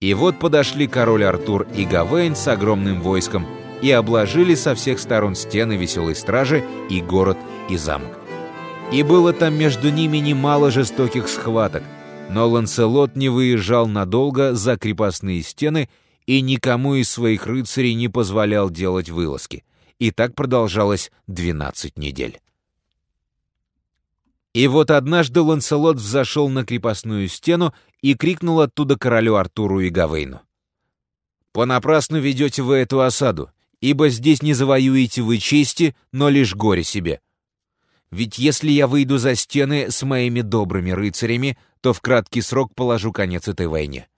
И вот подошли король Артур и Гавейн с огромным войском и обложили со всех сторон стены веселой стражи и город, и замок. И было там между ними немало жестоких схваток, но Ланселот не выезжал надолго за крепостные стены и никому из своих рыцарей не позволял делать вылазки. И так продолжалось 12 недель. И вот однажды Ланселот взошел на крепостную стену и крикнул оттуда королю Артуру и Гавейну. «Понапрасну ведете вы эту осаду, ибо здесь не завоюете вы чести, но лишь горе себе. Ведь если я выйду за стены с моими добрыми рыцарями, то в краткий срок положу конец этой войне».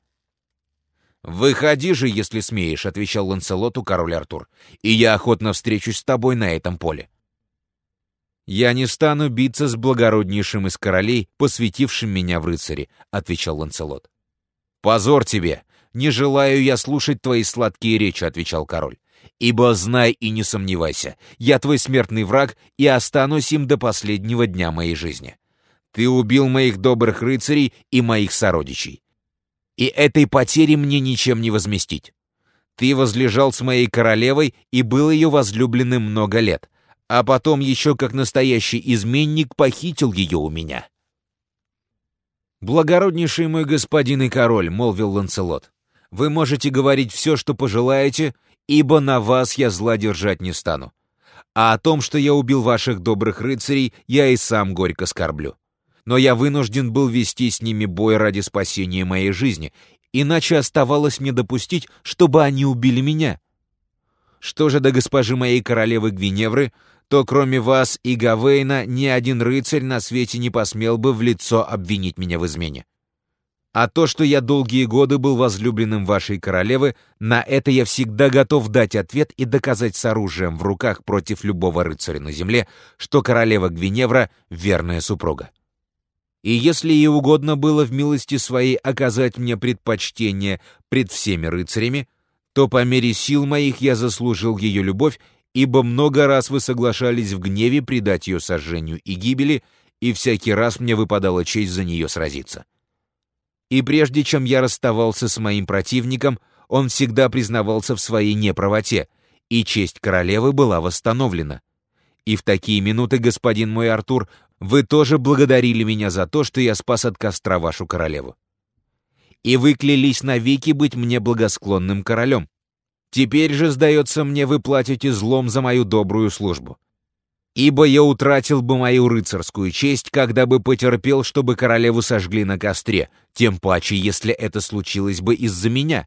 «Выходи же, если смеешь», — отвечал Ланселоту король Артур, «и я охотно встречусь с тобой на этом поле». «Я не стану биться с благороднейшим из королей, посвятившим меня в рыцари», — отвечал Ланцелот. «Позор тебе! Не желаю я слушать твои сладкие речи», — отвечал король. «Ибо знай и не сомневайся, я твой смертный враг и останусь им до последнего дня моей жизни. Ты убил моих добрых рыцарей и моих сородичей. И этой потери мне ничем не возместить. Ты возлежал с моей королевой и был ее возлюбленным много лет, а потом еще как настоящий изменник похитил ее у меня. «Благороднейший мой господин и король», — молвил Ланцелот, — «вы можете говорить все, что пожелаете, ибо на вас я зла держать не стану. А о том, что я убил ваших добрых рыцарей, я и сам горько скорблю. Но я вынужден был вести с ними бой ради спасения моей жизни, иначе оставалось мне допустить, чтобы они убили меня. Что же до госпожи моей королевы Гвиневры, то кроме вас и Гавейна ни один рыцарь на свете не посмел бы в лицо обвинить меня в измене. А то, что я долгие годы был возлюбленным вашей королевы, на это я всегда готов дать ответ и доказать с оружием в руках против любого рыцаря на земле, что королева Гвиневра — верная супруга. И если ей угодно было в милости своей оказать мне предпочтение пред всеми рыцарями, то по мере сил моих я заслужил ее любовь ибо много раз вы соглашались в гневе предать ее сожжению и гибели, и всякий раз мне выпадала честь за нее сразиться. И прежде чем я расставался с моим противником, он всегда признавался в своей неправоте, и честь королевы была восстановлена. И в такие минуты, господин мой Артур, вы тоже благодарили меня за то, что я спас от костра вашу королеву. И вы клялись навеки быть мне благосклонным королем. Теперь же, сдается мне, вы платите злом за мою добрую службу. Ибо я утратил бы мою рыцарскую честь, когда бы потерпел, чтобы королеву сожгли на костре, тем паче, если это случилось бы из-за меня.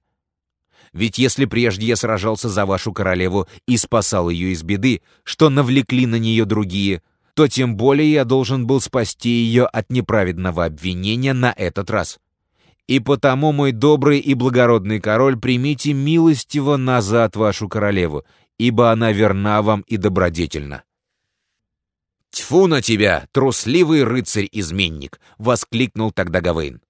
Ведь если прежде я сражался за вашу королеву и спасал ее из беды, что навлекли на нее другие, то тем более я должен был спасти ее от неправедного обвинения на этот раз. И потому, мой добрый и благородный король, примите милостиво назад вашу королеву, ибо она верна вам и добродетельна». «Тьфу на тебя, трусливый рыцарь-изменник!» — воскликнул тогда Гавейн.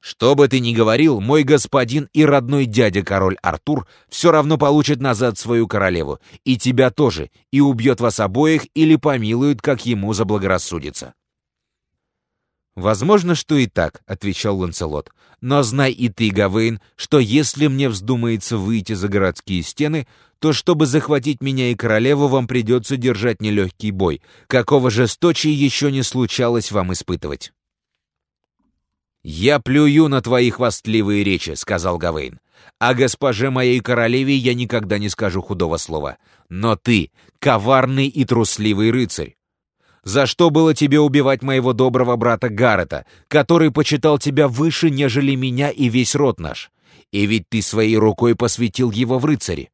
«Что бы ты ни говорил, мой господин и родной дядя король Артур все равно получит назад свою королеву, и тебя тоже, и убьет вас обоих или помилует, как ему заблагорассудится». «Возможно, что и так», — отвечал Ланцелот. «Но знай и ты, Гавейн, что если мне вздумается выйти за городские стены, то чтобы захватить меня и королеву, вам придется держать нелегкий бой, какого жесточия еще не случалось вам испытывать». «Я плюю на твои хвастливые речи», — сказал Гавейн. «О госпоже моей королеве я никогда не скажу худого слова. Но ты — коварный и трусливый рыцарь. За что было тебе убивать моего доброго брата Гаррета, который почитал тебя выше, нежели меня и весь род наш? И ведь ты своей рукой посвятил его в рыцари».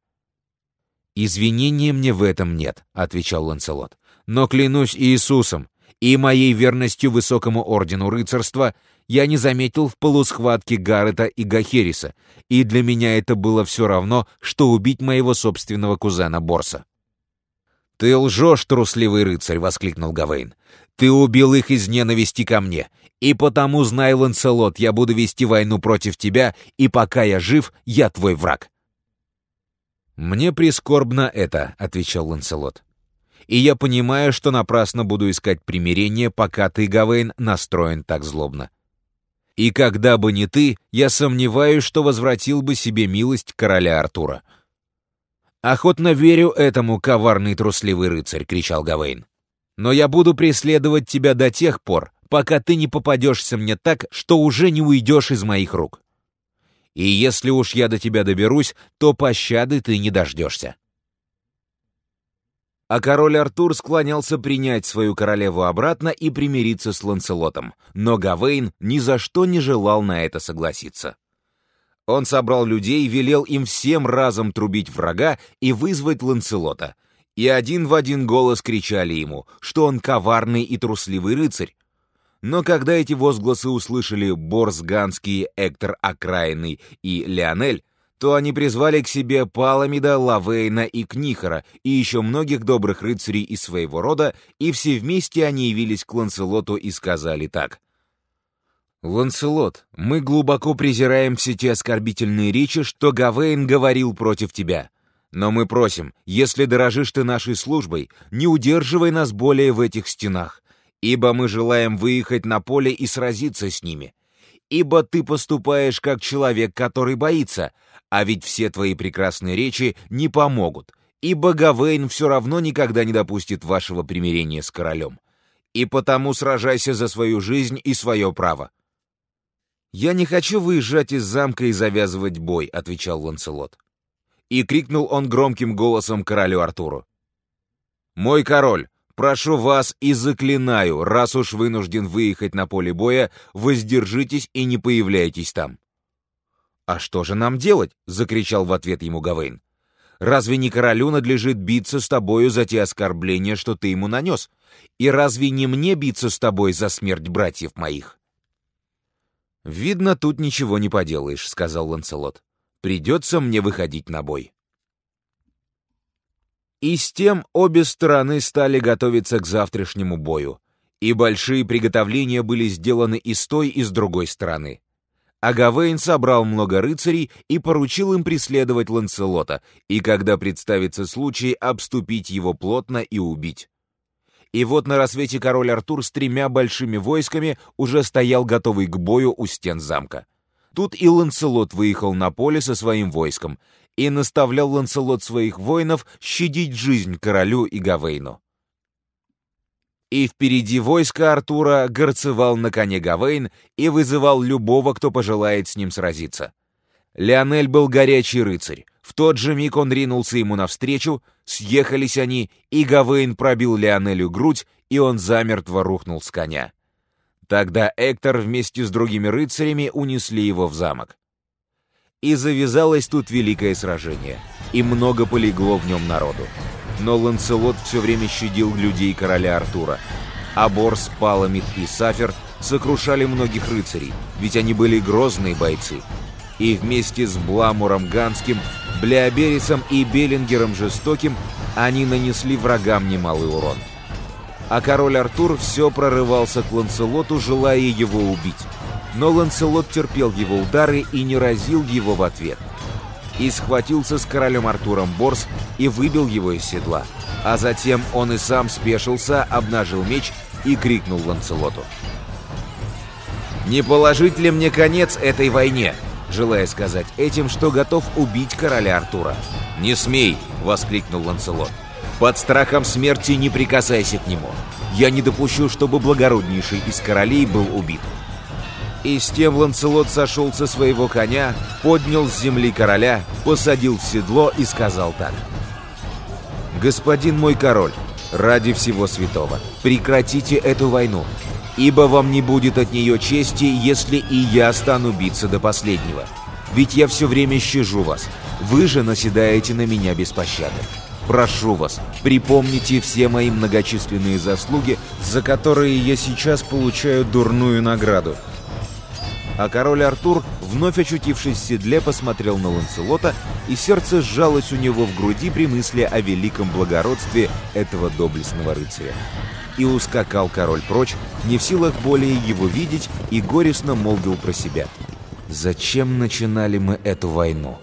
«Извинения мне в этом нет», — отвечал Ланселот. «Но клянусь Иисусом и моей верностью высокому ордену рыцарства, я не заметил в полусхватке Гаррета и Гахериса, и для меня это было все равно, что убить моего собственного кузена Борса». «Ты лжешь, трусливый рыцарь!» — воскликнул Гавейн. «Ты убил их из ненависти ко мне, и потому, знай, Ланселот, я буду вести войну против тебя, и пока я жив, я твой враг». «Мне прискорбно это», — отвечал Ланселот. «И я понимаю, что напрасно буду искать примирение, пока ты, Гавейн, настроен так злобно. И когда бы не ты, я сомневаюсь, что возвратил бы себе милость короля Артура. «Охотно верю этому, коварный трусливый рыцарь!» — кричал Гавейн. «Но я буду преследовать тебя до тех пор, пока ты не попадешься мне так, что уже не уйдешь из моих рук. И если уж я до тебя доберусь, то пощады ты не дождешься». А король Артур склонялся принять свою королеву обратно и примириться с Ланселотом, но Гавейн ни за что не желал на это согласиться. Он собрал людей, велел им всем разом трубить врага и вызвать Ланселота, и один в один голос кричали ему, что он коварный и трусливый рыцарь. Но когда эти возгласы услышали Борс Ганский, Эктор Окраинный и Леонель, то они призвали к себе Паламида, Лавейна и Книхора и еще многих добрых рыцарей из своего рода, и все вместе они явились к Ланселоту и сказали так. «Ланселот, мы глубоко презираем все те оскорбительные речи, что Гавейн говорил против тебя. Но мы просим, если дорожишь ты нашей службой, не удерживай нас более в этих стенах, ибо мы желаем выехать на поле и сразиться с ними. Ибо ты поступаешь как человек, который боится, а ведь все твои прекрасные речи не помогут, ибо Гавейн все равно никогда не допустит вашего примирения с королем. И потому сражайся за свою жизнь и свое право. «Я не хочу выезжать из замка и завязывать бой», — отвечал Ланселот. И крикнул он громким голосом королю Артуру. «Мой король, прошу вас и заклинаю, раз уж вынужден выехать на поле боя, воздержитесь и не появляйтесь там. «А что же нам делать?» — закричал в ответ ему Гавейн. «Разве не королю надлежит биться с тобою за те оскорбления, что ты ему нанес? И разве не мне биться с тобой за смерть братьев моих?» «Видно, тут ничего не поделаешь», — сказал Ланселот. «Придется мне выходить на бой». И с тем обе стороны стали готовиться к завтрашнему бою, и большие приготовления были сделаны и с той, и с другой стороны. Агавейн собрал много рыцарей и поручил им преследовать Ланселота, и когда представится случай, обступить его плотно и убить. И вот на рассвете король Артур с тремя большими войсками уже стоял готовый к бою у стен замка. Тут и Ланселот выехал на поле со своим войском, и наставлял Ланселот своих воинов щадить жизнь королю и Гавейну и впереди войска Артура горцевал на коне Гавейн и вызывал любого, кто пожелает с ним сразиться. Леонель был горячий рыцарь. В тот же миг он ринулся ему навстречу, съехались они, и Гавейн пробил Леонелю грудь, и он замертво рухнул с коня. Тогда Эктор вместе с другими рыцарями унесли его в замок. И завязалось тут великое сражение, и много полегло в нем народу но Ланселот все время щадил людей короля Артура. А Борс, Паламид и Сафер сокрушали многих рыцарей, ведь они были грозные бойцы. И вместе с Бламуром Ганским, Блеоберисом и Беллингером Жестоким они нанесли врагам немалый урон. А король Артур все прорывался к Ланселоту, желая его убить. Но Ланселот терпел его удары и не разил его в ответ – и схватился с королем Артуром Борс и выбил его из седла. А затем он и сам спешился, обнажил меч и крикнул Ланцелоту. «Не положить ли мне конец этой войне?» Желая сказать этим, что готов убить короля Артура. «Не смей!» — воскликнул Ланцелот. «Под страхом смерти не прикасайся к нему. Я не допущу, чтобы благороднейший из королей был убит. И с тем Ланцелот сошел со своего коня, поднял с земли короля, посадил в седло и сказал так. «Господин мой король, ради всего святого, прекратите эту войну, ибо вам не будет от нее чести, если и я стану биться до последнего. Ведь я все время щажу вас, вы же наседаете на меня без пощады. Прошу вас, припомните все мои многочисленные заслуги, за которые я сейчас получаю дурную награду, а король Артур, вновь очутившись в седле, посмотрел на Ланселота, и сердце сжалось у него в груди при мысли о великом благородстве этого доблестного рыцаря. И ускакал король прочь, не в силах более его видеть, и горестно молвил про себя. «Зачем начинали мы эту войну?»